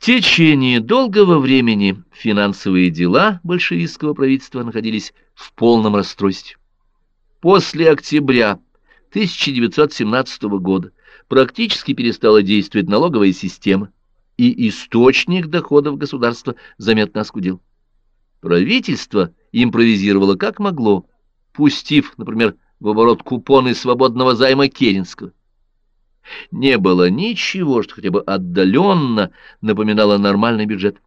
В течение долгого времени финансовые дела большевистского правительства находились в полном расстройстве. После октября 1917 года практически перестала действовать налоговая система, и источник доходов государства заметно оскудел. Правительство импровизировало как могло, пустив, например, в оборот купоны свободного займа Керенского. Не было ничего, что хотя бы отдаленно напоминало нормальный бюджет.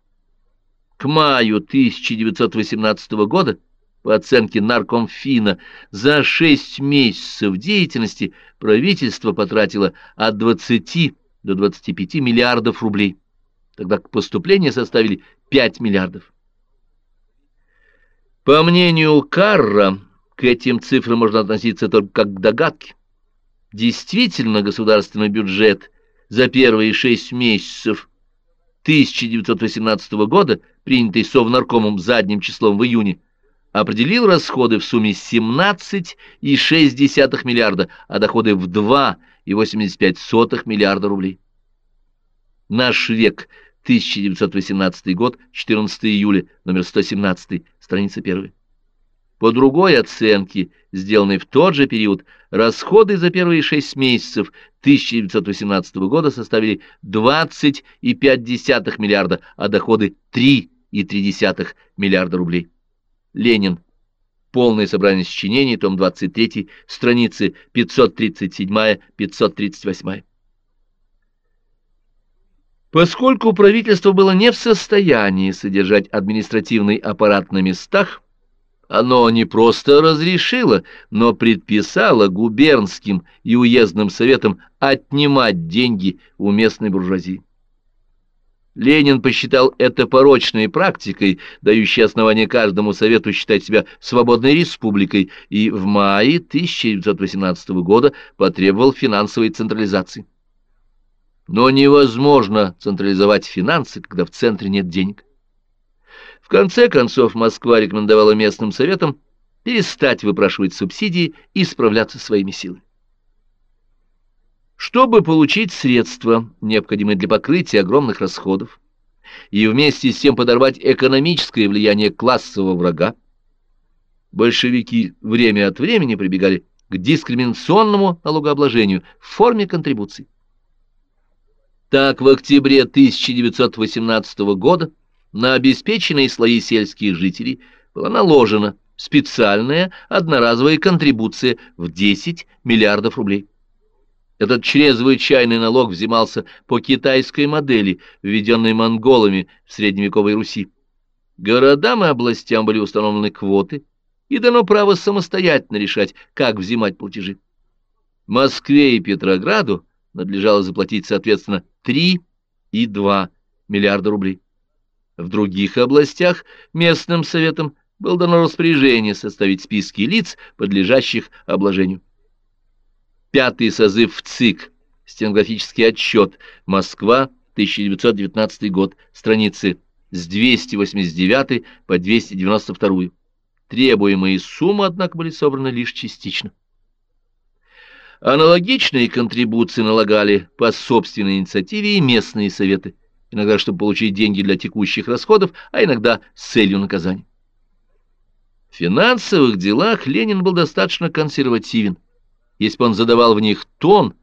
К маю 1918 года, по оценке Наркомфина, за шесть месяцев деятельности правительство потратило от 20 до 25 миллиардов рублей, тогда поступления составили 5 миллиардов. По мнению Карра, к этим цифрам можно относиться только как к догадке. Действительно, государственный бюджет за первые шесть месяцев 1918 года, принятый Совнаркомом задним числом в июне, определил расходы в сумме 17,6 миллиарда, а доходы в 2,85 миллиарда рублей. Наш век, 1918 год, 14 июля, номер 117, страница 1. По другой оценке, сделанной в тот же период, расходы за первые шесть месяцев 1918 года составили 20,5 миллиарда, а доходы 3,3 миллиарда рублей. Ленин. Полное собрание сочинений, том 23, страницы 537-538. Поскольку правительство было не в состоянии содержать административный аппарат на местах, оно не просто разрешило, но предписало губернским и уездным советам отнимать деньги у местной буржуазии. Ленин посчитал это порочной практикой, дающей основание каждому совету считать себя свободной республикой, и в мае 1918 года потребовал финансовой централизации. Но невозможно централизовать финансы, когда в центре нет денег. В конце концов Москва рекомендовала местным советам перестать выпрашивать субсидии и справляться своими силами. Чтобы получить средства, необходимые для покрытия огромных расходов, и вместе с тем подорвать экономическое влияние классового врага, большевики время от времени прибегали к дискриминационному налогообложению в форме контрибуций. Так, в октябре 1918 года на обеспеченные слои сельских жителей была наложена специальная одноразовая контрибуция в 10 миллиардов рублей. Этот чрезвычайный налог взимался по китайской модели, введенной монголами в средневековой Руси. Городам и областям были установлены квоты, и дано право самостоятельно решать, как взимать платежи. Москве и Петрограду надлежало заплатить, соответственно, 3 и 2 миллиарда рублей. В других областях местным советам было дано распоряжение составить списки лиц, подлежащих обложению. Пятый созыв ЦИК, стенографический отчет, Москва, 1919 год, страницы с 289 по 292. Требуемые суммы, однако, были собраны лишь частично. Аналогичные контрибуции налагали по собственной инициативе и местные советы иногда чтобы получить деньги для текущих расходов, а иногда с целью наказания. В финансовых делах Ленин был достаточно консервативен. Если бы он задавал в них тон,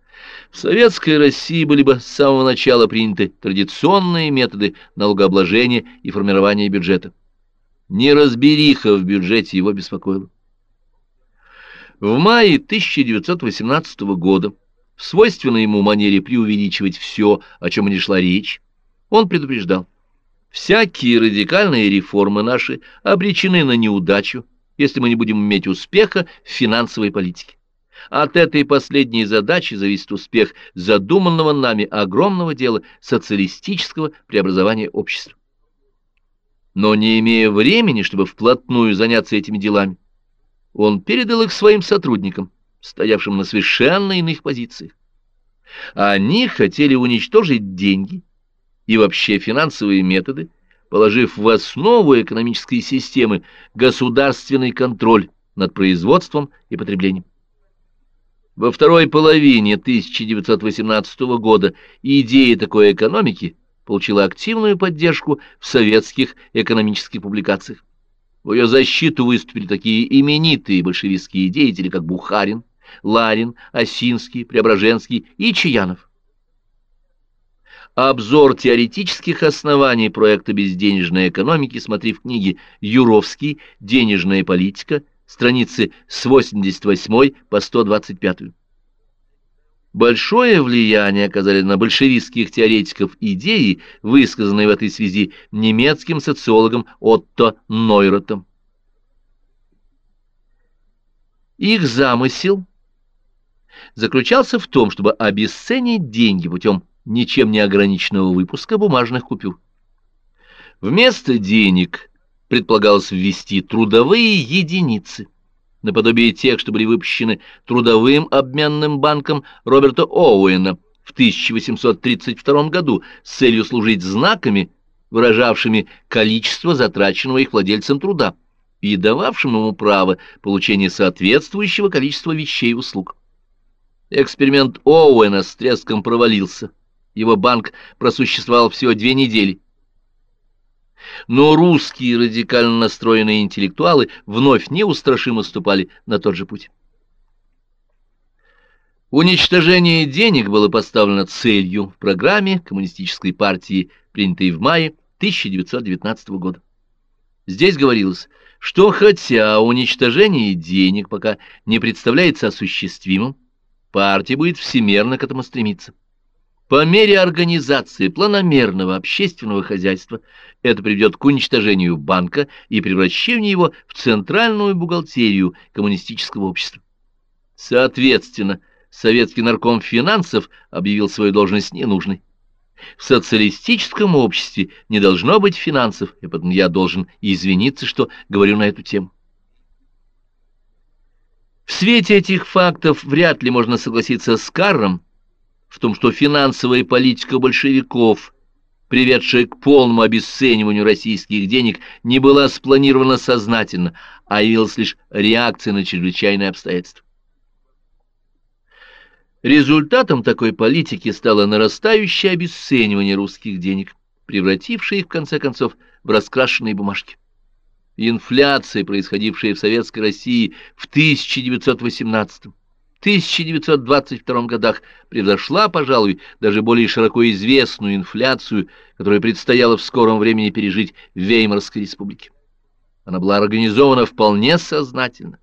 в советской России были бы с самого начала приняты традиционные методы налогообложения и формирования бюджета. Неразбериха в бюджете его беспокоила. В мае 1918 года в свойственной ему манере преувеличивать все, о чем не шла речь, он предупреждал, всякие радикальные реформы наши обречены на неудачу, если мы не будем иметь успеха в финансовой политике. От этой последней задачи зависит успех задуманного нами огромного дела социалистического преобразования общества. Но не имея времени, чтобы вплотную заняться этими делами, он передал их своим сотрудникам, стоявшим на совершенно иных позициях. Они хотели уничтожить деньги, и вообще финансовые методы, положив в основу экономической системы государственный контроль над производством и потреблением. Во второй половине 1918 года идеи такой экономики получила активную поддержку в советских экономических публикациях. В ее защиту выступили такие именитые большевистские деятели, как Бухарин, Ларин, Осинский, Преображенский и Чаянов. Обзор теоретических оснований проекта безденежной экономики смотри в книге «Юровский. Денежная политика», страницы с 88 по 125. Большое влияние оказали на большевистских теоретиков идеи, высказанные в этой связи немецким социологом Отто Нойротом. Их замысел заключался в том, чтобы обесценить деньги путем ничем не ограниченного выпуска бумажных купюр. Вместо денег предполагалось ввести трудовые единицы – наподобие тех, что были выпущены трудовым обменным банком Роберта Оуэна в 1832 году с целью служить знаками, выражавшими количество затраченного их владельцем труда и дававшим ему право получения соответствующего количества вещей и услуг. Эксперимент Оуэна с треском провалился. Его банк просуществовал всего две недели, но русские радикально настроенные интеллектуалы вновь неустрашимо ступали на тот же путь. Уничтожение денег было поставлено целью в программе Коммунистической партии, принятой в мае 1919 года. Здесь говорилось, что хотя уничтожение денег пока не представляется осуществимым, партия будет всемерно к этому стремиться. По мере организации планомерного общественного хозяйства это приведет к уничтожению банка и превращению его в центральную бухгалтерию коммунистического общества. Соответственно, советский нарком финансов объявил свою должность ненужной. В социалистическом обществе не должно быть финансов, и поэтому я должен извиниться, что говорю на эту тему. В свете этих фактов вряд ли можно согласиться с Карром, в том, что финансовая политика большевиков, приведшая к полному обесцениванию российских денег, не была спланирована сознательно, а явилась лишь реакцией на чрезвычайные обстоятельства. Результатом такой политики стало нарастающее обесценивание русских денег, превратившее их, в конце концов, в раскрашенные бумажки. Инфляция, происходившая в Советской России в 1918 1922 годах превзошла, пожалуй, даже более широко известную инфляцию, которую предстояло в скором времени пережить в Веймарской республике. Она была организована вполне сознательно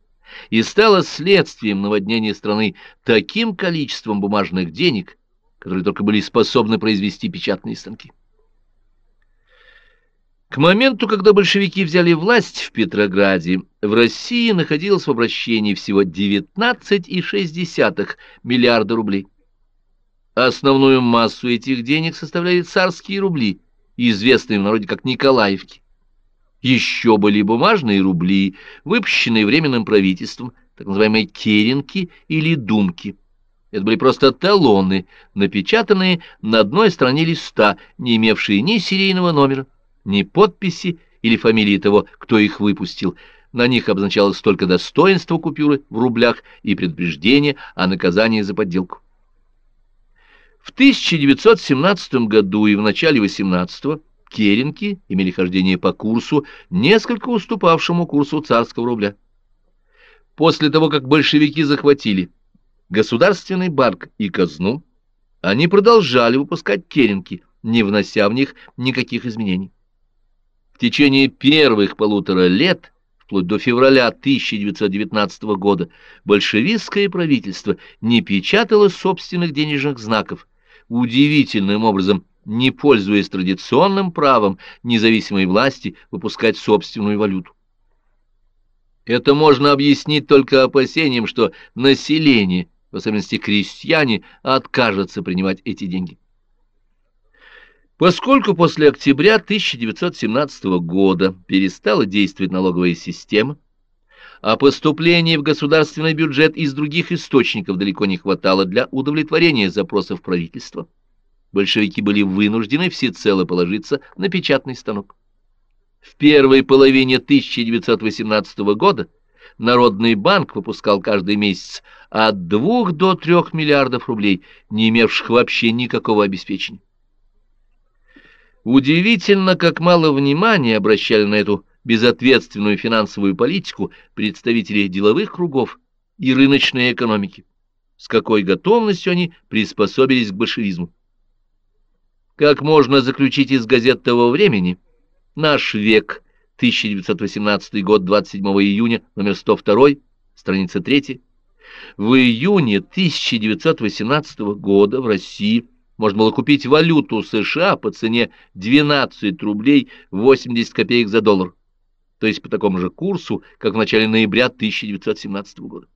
и стала следствием наводнения страны таким количеством бумажных денег, которые только были способны произвести печатные станки. К моменту, когда большевики взяли власть в Петрограде, в России находилось в обращении всего 19,6 миллиарда рублей. Основную массу этих денег составляли царские рубли, известные в народе как Николаевки. Еще были бумажные рубли, выпущенные Временным правительством, так называемые керенки или думки. Это были просто талоны, напечатанные на одной стороне листа, не имевшие ни серийного номера ни подписи или фамилии того, кто их выпустил. На них обозначалось только достоинство купюры в рублях и предупреждение о наказании за подделку. В 1917 году и в начале 18-го керенки имели хождение по курсу, несколько уступавшему курсу царского рубля. После того, как большевики захватили государственный банк и казну, они продолжали выпускать керенки, не внося в них никаких изменений. В течение первых полутора лет, вплоть до февраля 1919 года, большевистское правительство не печатало собственных денежных знаков, удивительным образом не пользуясь традиционным правом независимой власти выпускать собственную валюту. Это можно объяснить только опасением, что население, в особенности крестьяне, откажется принимать эти деньги. Поскольку после октября 1917 года перестала действовать налоговая система, а поступлений в государственный бюджет из других источников далеко не хватало для удовлетворения запросов правительства, большевики были вынуждены всецело положиться на печатный станок. В первой половине 1918 года Народный банк выпускал каждый месяц от 2 до 3 миллиардов рублей, не имевших вообще никакого обеспечения. Удивительно, как мало внимания обращали на эту безответственную финансовую политику представители деловых кругов и рыночной экономики, с какой готовностью они приспособились к большевизму. Как можно заключить из газет того времени, «Наш век», 1918 год, 27 июня, номер 102, страница 3, в июне 1918 года в России можно было купить валюту США по цене 12 рублей 80 копеек за доллар, то есть по такому же курсу, как в начале ноября 1917 года.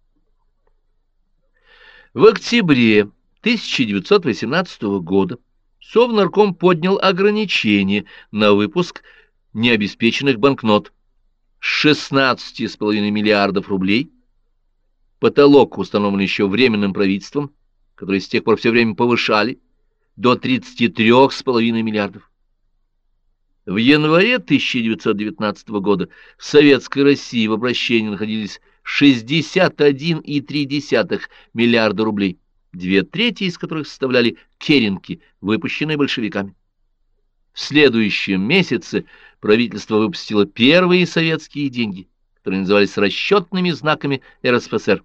В октябре 1918 года Совнарком поднял ограничение на выпуск необеспеченных банкнот с 16,5 миллиардов рублей, потолок установлен еще временным правительством, который с тех пор все время повышали, до 33,5 миллиардов. В январе 1919 года в Советской России в обращении находились 61,3 миллиарда рублей, две трети из которых составляли керенки, выпущенные большевиками. В следующем месяце правительство выпустило первые советские деньги, которые назывались расчетными знаками РСФСР.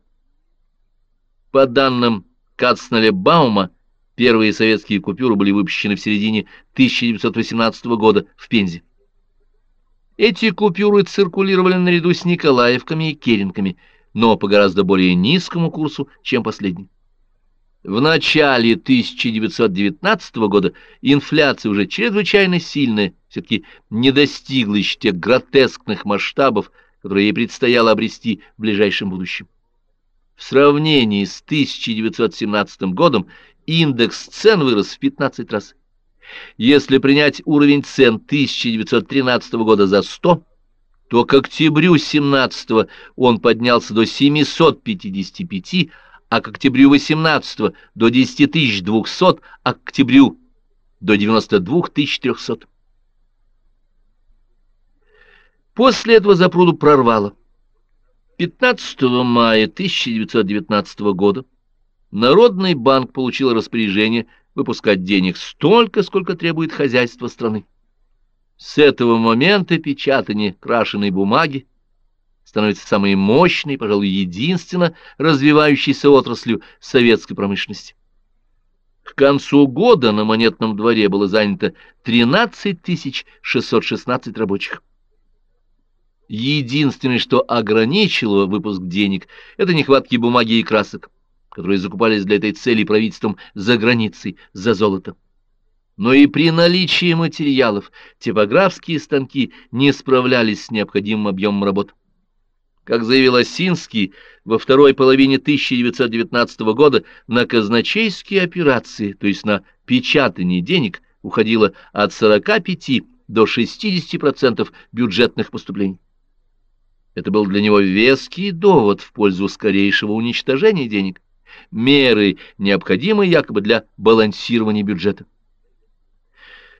По данным Кацналя-Баума, Первые советские купюры были выпущены в середине 1918 года в Пензе. Эти купюры циркулировали наряду с Николаевками и Керенками, но по гораздо более низкому курсу, чем последние. В начале 1919 года инфляция уже чрезвычайно сильная, все-таки не достигла еще тех гротескных масштабов, которые ей предстояло обрести в ближайшем будущем. В сравнении с 1917 годом индекс цен вырос в 15 раз. Если принять уровень цен 1913 года за 100, то к октябрю 17 он поднялся до 755, а к октябрю 18 до 10200, а к октябрю до 92300. После этого запруду прорвало. 15 мая 1919 года Народный банк получил распоряжение выпускать денег столько, сколько требует хозяйство страны. С этого момента печатание крашеной бумаги становится самой мощной, пожалуй, единственно развивающейся отраслью советской промышленности. К концу года на монетном дворе было занято 13 616 рабочих. Единственное, что ограничило выпуск денег, это нехватки бумаги и красок которые закупались для этой цели правительством за границей за золото. Но и при наличии материалов типографские станки не справлялись с необходимым объемом работ. Как заявил Осинский, во второй половине 1919 года на казначейские операции, то есть на печатание денег, уходило от 45 до 60% бюджетных поступлений. Это был для него веский довод в пользу скорейшего уничтожения денег меры, необходимые якобы для балансирования бюджета.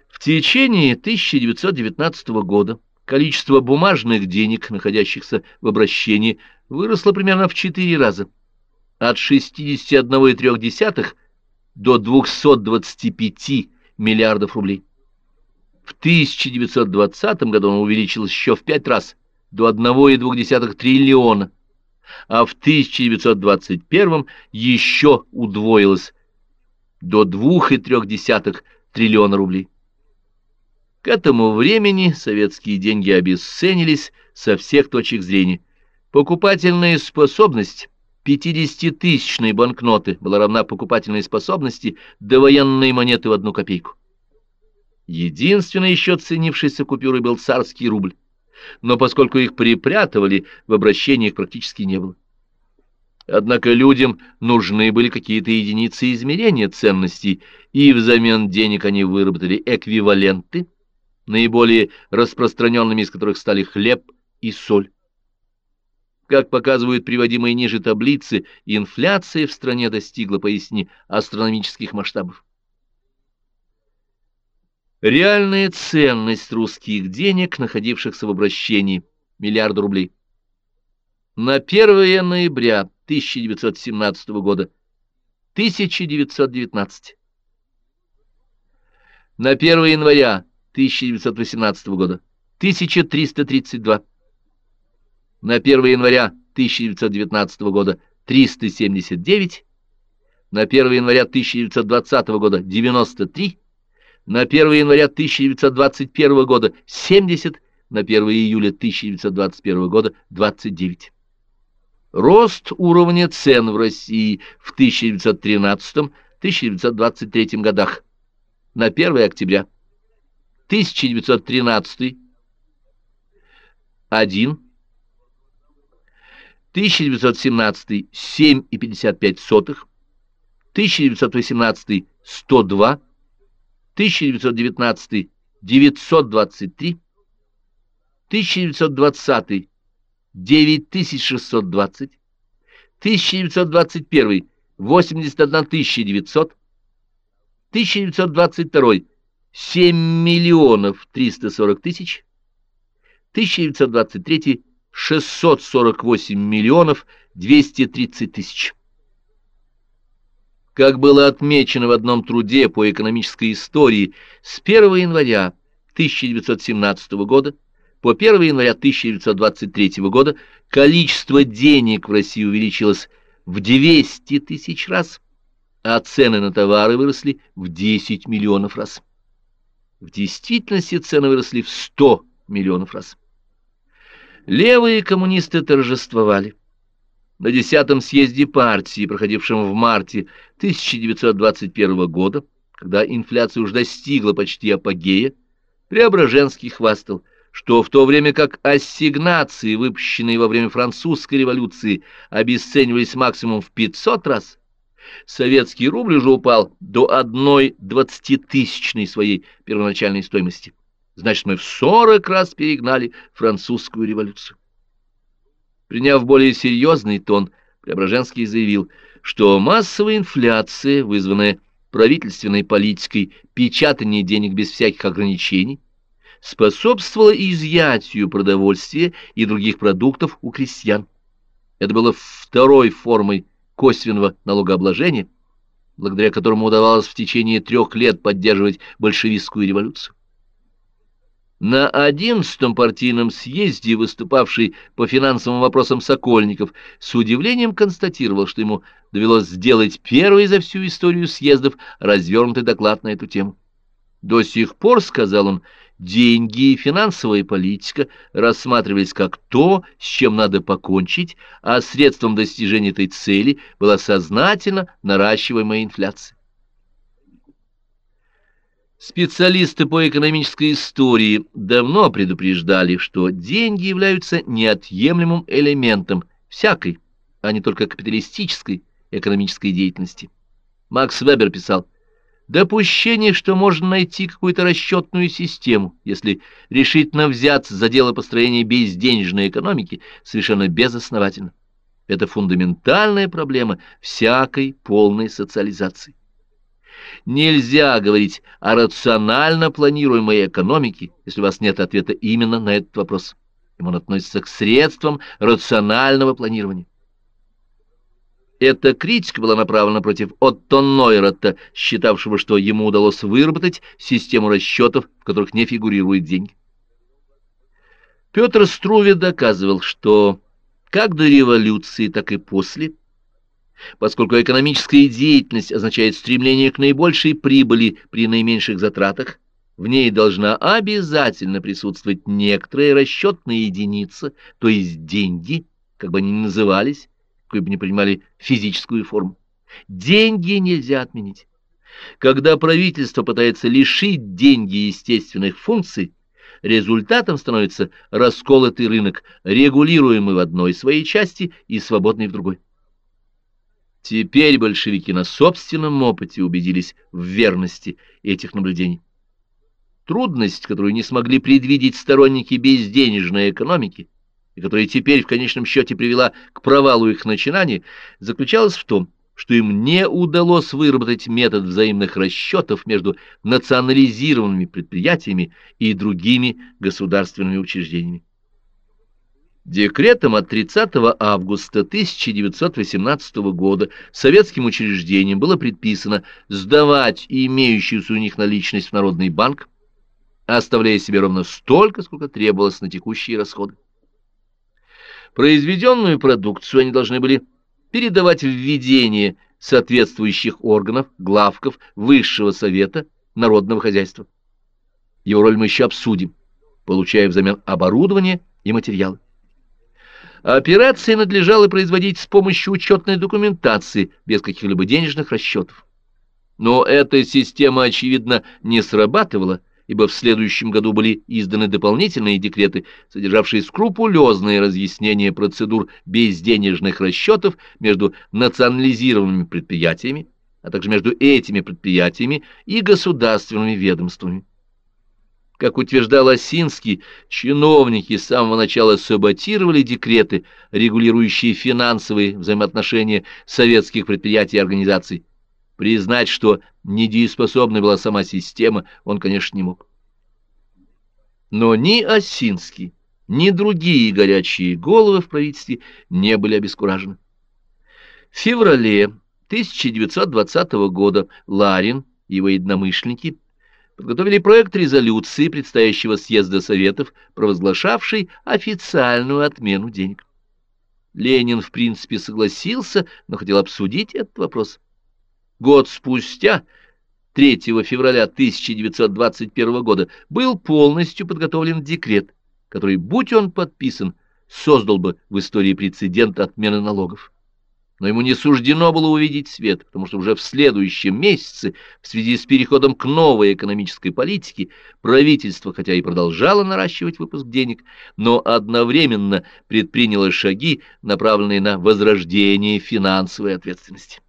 В течение 1919 года количество бумажных денег, находящихся в обращении, выросло примерно в 4 раза, от 61,3 до 225 миллиардов рублей. В 1920 году оно увеличилось еще в 5 раз, до 1,2 триллиона а в 1921 еще удвоилось до 2,3 триллиона рублей. К этому времени советские деньги обесценились со всех точек зрения. Покупательная способность 50-тысячной банкноты была равна покупательной способности довоенной монеты в одну копейку. Единственной еще ценившейся купюрой был царский рубль но поскольку их припрятывали, в обращении их практически не было. Однако людям нужны были какие-то единицы измерения ценностей, и взамен денег они выработали эквиваленты, наиболее распространенными из которых стали хлеб и соль. Как показывают приводимые ниже таблицы, инфляция в стране достигла поистине астрономических масштабов. Реальная ценность русских денег, находившихся в обращении, миллиард рублей. На 1 ноября 1917 года 1919. На 1 января 1918 года 1332. На 1 января 1919 года 379. На 1 января 1920 года 93. На 1 января 1921 года 70. На 1 июля 1921 года 29. Рост уровня цен в России в 1913-1923 годах на 1 октября 1913 1 1917 7,55 1918 102 1919 923 1920 9620 1921 81900 1922 7 миллионов 340 тысяч 1923 648 миллионов 230 тысяч. Как было отмечено в одном труде по экономической истории, с 1 января 1917 года по 1 января 1923 года количество денег в России увеличилось в 200 тысяч раз, а цены на товары выросли в 10 миллионов раз. В действительности цены выросли в 100 миллионов раз. Левые коммунисты торжествовали. На 10 съезде партии, проходившем в марте 1921 года, когда инфляция уже достигла почти апогея, Преображенский хвастал, что в то время как ассигнации, выпущенные во время французской революции, обесценивались максимум в 500 раз, советский рубль уже упал до одной двадцатитысячной своей первоначальной стоимости. Значит, мы в сорок раз перегнали французскую революцию. Приняв более серьезный тон, Преображенский заявил, что массовая инфляция, вызванная правительственной политикой печатания денег без всяких ограничений, способствовала изъятию продовольствия и других продуктов у крестьян. Это было второй формой косвенного налогообложения, благодаря которому удавалось в течение трех лет поддерживать большевистскую революцию. На одиннадцатом партийном съезде, выступавший по финансовым вопросам Сокольников, с удивлением констатировал, что ему довелось сделать первый за всю историю съездов развернутый доклад на эту тему. До сих пор, сказал он, деньги и финансовая политика рассматривались как то, с чем надо покончить, а средством достижения этой цели была сознательно наращиваемая инфляция. Специалисты по экономической истории давно предупреждали, что деньги являются неотъемлемым элементом всякой, а не только капиталистической экономической деятельности. Макс Вебер писал, «Допущение, что можно найти какую-то расчетную систему, если решительно взяться за дело построения безденежной экономики, совершенно безосновательно. Это фундаментальная проблема всякой полной социализации. Нельзя говорить о рационально планируемой экономике, если у вас нет ответа именно на этот вопрос. Ему он относится к средствам рационального планирования. Эта критика была направлена против Отто Нойротта, считавшего, что ему удалось выработать систему расчетов, в которых не фигурируют деньги. Петр Струве доказывал, что как до революции, так и после – Поскольку экономическая деятельность означает стремление к наибольшей прибыли при наименьших затратах, в ней должна обязательно присутствовать некоторая расчетная единица, то есть деньги, как бы они ни назывались, какой бы ни принимали физическую форму. Деньги нельзя отменить. Когда правительство пытается лишить деньги естественных функций, результатом становится расколотый рынок, регулируемый в одной своей части и свободный в другой. Теперь большевики на собственном опыте убедились в верности этих наблюдений. Трудность, которую не смогли предвидеть сторонники безденежной экономики, и которая теперь в конечном счете привела к провалу их начинаний, заключалась в том, что им не удалось выработать метод взаимных расчетов между национализированными предприятиями и другими государственными учреждениями. Декретом от 30 августа 1918 года советским учреждениям было предписано сдавать имеющуюся у них наличность в Народный банк, оставляя себе ровно столько, сколько требовалось на текущие расходы. Произведенную продукцию они должны были передавать в ведение соответствующих органов, главков Высшего Совета Народного Хозяйства. Его роль мы еще обсудим, получая взамен оборудование и материалы. Операции надлежало производить с помощью учетной документации, без каких-либо денежных расчетов. Но эта система, очевидно, не срабатывала, ибо в следующем году были изданы дополнительные декреты, содержавшие скрупулезные разъяснения процедур безденежных расчетов между национализированными предприятиями, а также между этими предприятиями и государственными ведомствами. Как утверждал Осинский, чиновники с самого начала саботировали декреты, регулирующие финансовые взаимоотношения советских предприятий и организаций. Признать, что недееспособной была сама система, он, конечно, не мог. Но ни Осинский, ни другие горячие головы в правительстве не были обескуражены. В феврале 1920 года Ларин и его единомышленники подготовили проект резолюции предстоящего съезда Советов, провозглашавший официальную отмену денег. Ленин, в принципе, согласился, но хотел обсудить этот вопрос. Год спустя, 3 февраля 1921 года, был полностью подготовлен декрет, который, будь он подписан, создал бы в истории прецедент отмены налогов но ему не суждено было увидеть свет, потому что уже в следующем месяце, в связи с переходом к новой экономической политике, правительство, хотя и продолжало наращивать выпуск денег, но одновременно предприняло шаги, направленные на возрождение финансовой ответственности.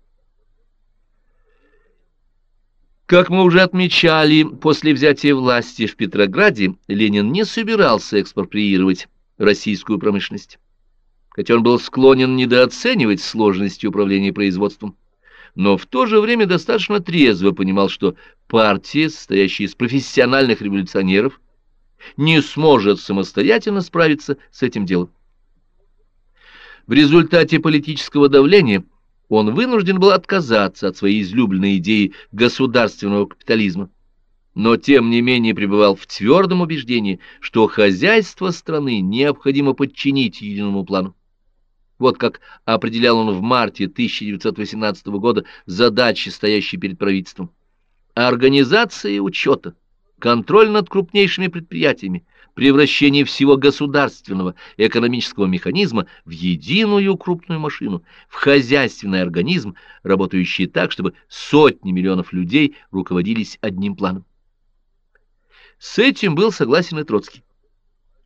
Как мы уже отмечали, после взятия власти в Петрограде Ленин не собирался экспроприировать российскую промышленность хотя он был склонен недооценивать сложности управления производством, но в то же время достаточно трезво понимал, что партия, состоящая из профессиональных революционеров, не сможет самостоятельно справиться с этим делом. В результате политического давления он вынужден был отказаться от своей излюбленной идеи государственного капитализма, но тем не менее пребывал в твердом убеждении, что хозяйство страны необходимо подчинить единому плану. Вот как определял он в марте 1918 года задачи, стоящие перед правительством. Организация учета, контроль над крупнейшими предприятиями, превращение всего государственного экономического механизма в единую крупную машину, в хозяйственный организм, работающий так, чтобы сотни миллионов людей руководились одним планом. С этим был согласен и Троцкий.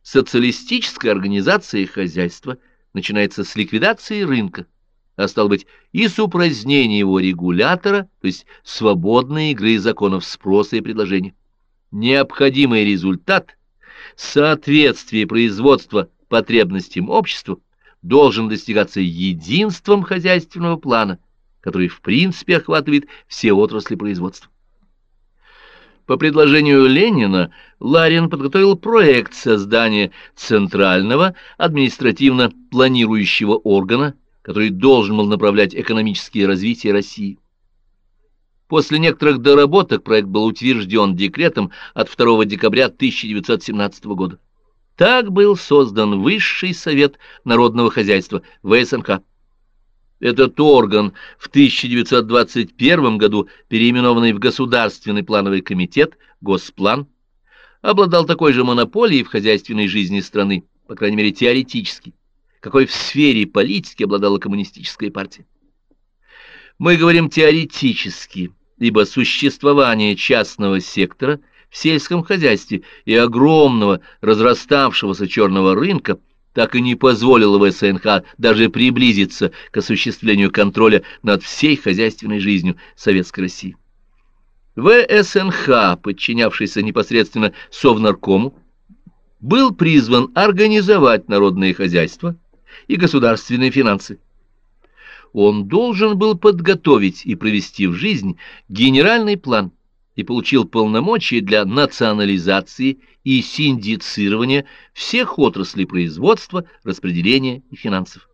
Социалистическая организация хозяйства – начинается с ликвидации рынка, а стало быть и с упразднения его регулятора, то есть свободной игры законов спроса и предложения. Необходимый результат – соответствие производства потребностям обществу должен достигаться единством хозяйственного плана, который в принципе охватывает все отрасли производства. По предложению Ленина Ларин подготовил проект создания Центрального административно-планирующего органа, который должен был направлять экономическое развитие России. После некоторых доработок проект был утвержден декретом от 2 декабря 1917 года. Так был создан Высший совет народного хозяйства ВСНХ. Этот орган в 1921 году, переименованный в Государственный плановый комитет, Госплан, обладал такой же монополией в хозяйственной жизни страны, по крайней мере теоретически, какой в сфере политики обладала коммунистическая партия. Мы говорим теоретически, ибо существование частного сектора в сельском хозяйстве и огромного разраставшегося черного рынка – так и не позволила ВСНХ даже приблизиться к осуществлению контроля над всей хозяйственной жизнью Советской России. ВСНХ, подчинявшийся непосредственно Совнаркому, был призван организовать народное хозяйство и государственные финансы. Он должен был подготовить и провести в жизнь генеральный план – и получил полномочия для национализации и синдицирования всех отраслей производства, распределения и финансов.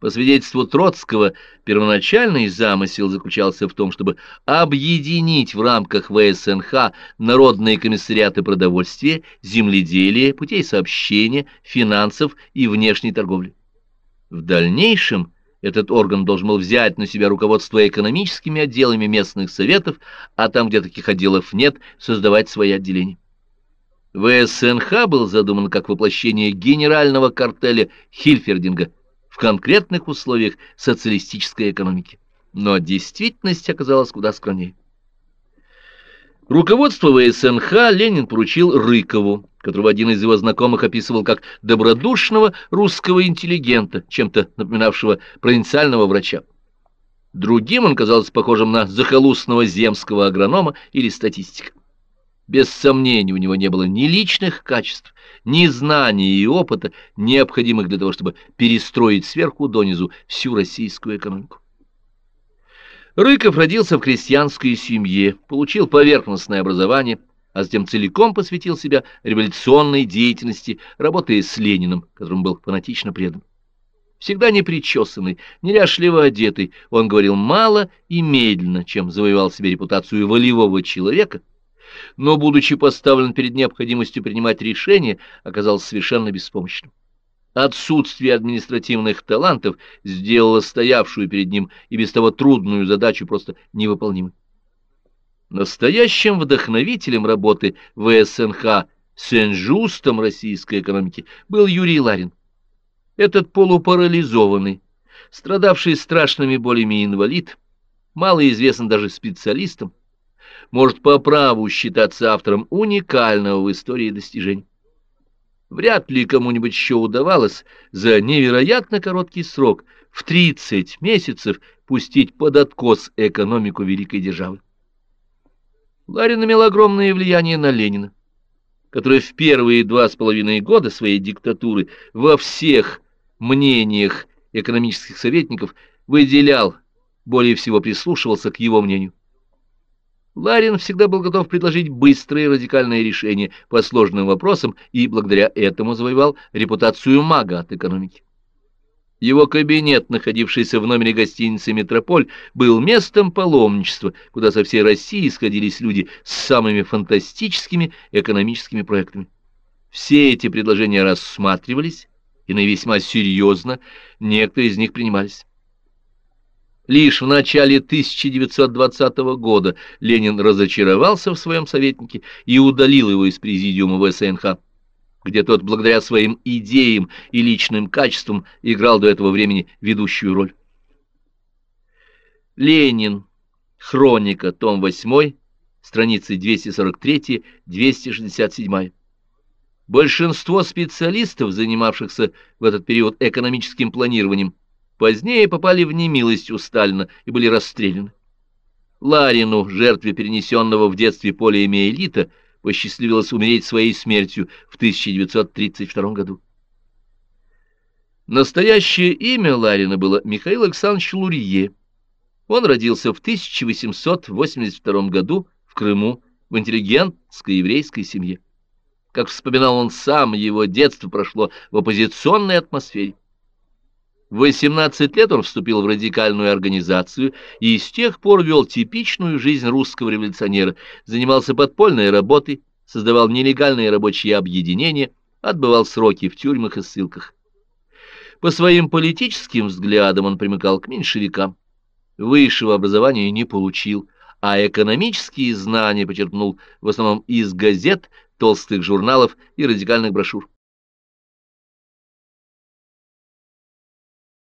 По свидетельству Троцкого, первоначальный замысел заключался в том, чтобы объединить в рамках ВСНХ народные комиссариаты продовольствия, земледелия, путей сообщения, финансов и внешней торговли. В дальнейшем этот орган должен был взять на себя руководство экономическими отделами местных советов, а там, где таких отделов нет, создавать свои отделения. ВСНХ был задуман как воплощение генерального картеля Хильфердинга – в конкретных условиях социалистической экономики. Но действительность оказалась куда скромнее. Руководство ВСНХ Ленин поручил Рыкову, которого один из его знакомых описывал как добродушного русского интеллигента, чем-то напоминавшего провинциального врача. Другим он казался похожим на захолустного земского агронома или статистика. Без сомнения, у него не было ни личных качеств, ни знаний и опыта, необходимых для того, чтобы перестроить сверху донизу всю российскую экономику. Рыков родился в крестьянской семье, получил поверхностное образование, а затем целиком посвятил себя революционной деятельности, работая с Лениным, которому был фанатично предан. Всегда непричесанный, неряшливо одетый, он говорил мало и медленно, чем завоевал себе репутацию волевого человека – но, будучи поставлен перед необходимостью принимать решения, оказался совершенно беспомощным. Отсутствие административных талантов сделало стоявшую перед ним и без того трудную задачу просто невыполнимой. Настоящим вдохновителем работы ВСНХ Сен-Жустом российской экономики был Юрий Ларин. Этот полупарализованный, страдавший страшными болями инвалид, малоизвестен даже специалистам, может по праву считаться автором уникального в истории достижения. Вряд ли кому-нибудь еще удавалось за невероятно короткий срок, в 30 месяцев, пустить под откос экономику великой державы. Ларин имел огромное влияние на Ленина, который в первые два с половиной года своей диктатуры во всех мнениях экономических советников выделял, более всего прислушивался к его мнению. Ларин всегда был готов предложить быстрые радикальные решения по сложным вопросам и благодаря этому завоевал репутацию мага от экономики. Его кабинет, находившийся в номере гостиницы «Метрополь», был местом паломничества, куда со всей России сходились люди с самыми фантастическими экономическими проектами. Все эти предложения рассматривались, и на весьма серьезно некоторые из них принимались. Лишь в начале 1920 года Ленин разочаровался в своем советнике и удалил его из президиума ВСНХ, где тот благодаря своим идеям и личным качествам играл до этого времени ведущую роль. Ленин. Хроника. Том 8. Страницы 243-267. Большинство специалистов, занимавшихся в этот период экономическим планированием, Позднее попали в немилость у Сталина и были расстреляны. Ларину, жертве перенесенного в детстве полиэмиелита, посчастливилось умереть своей смертью в 1932 году. Настоящее имя Ларина было Михаил Александрович Лурье. Он родился в 1882 году в Крыму в интеллигентской еврейской семье. Как вспоминал он сам, его детство прошло в оппозиционной атмосфере. В 18 лет он вступил в радикальную организацию и с тех пор вел типичную жизнь русского революционера, занимался подпольной работой, создавал нелегальные рабочие объединения, отбывал сроки в тюрьмах и ссылках. По своим политическим взглядам он примыкал к меньшевикам. Высшего образования не получил, а экономические знания почерпнул в основном из газет, толстых журналов и радикальных брошюр.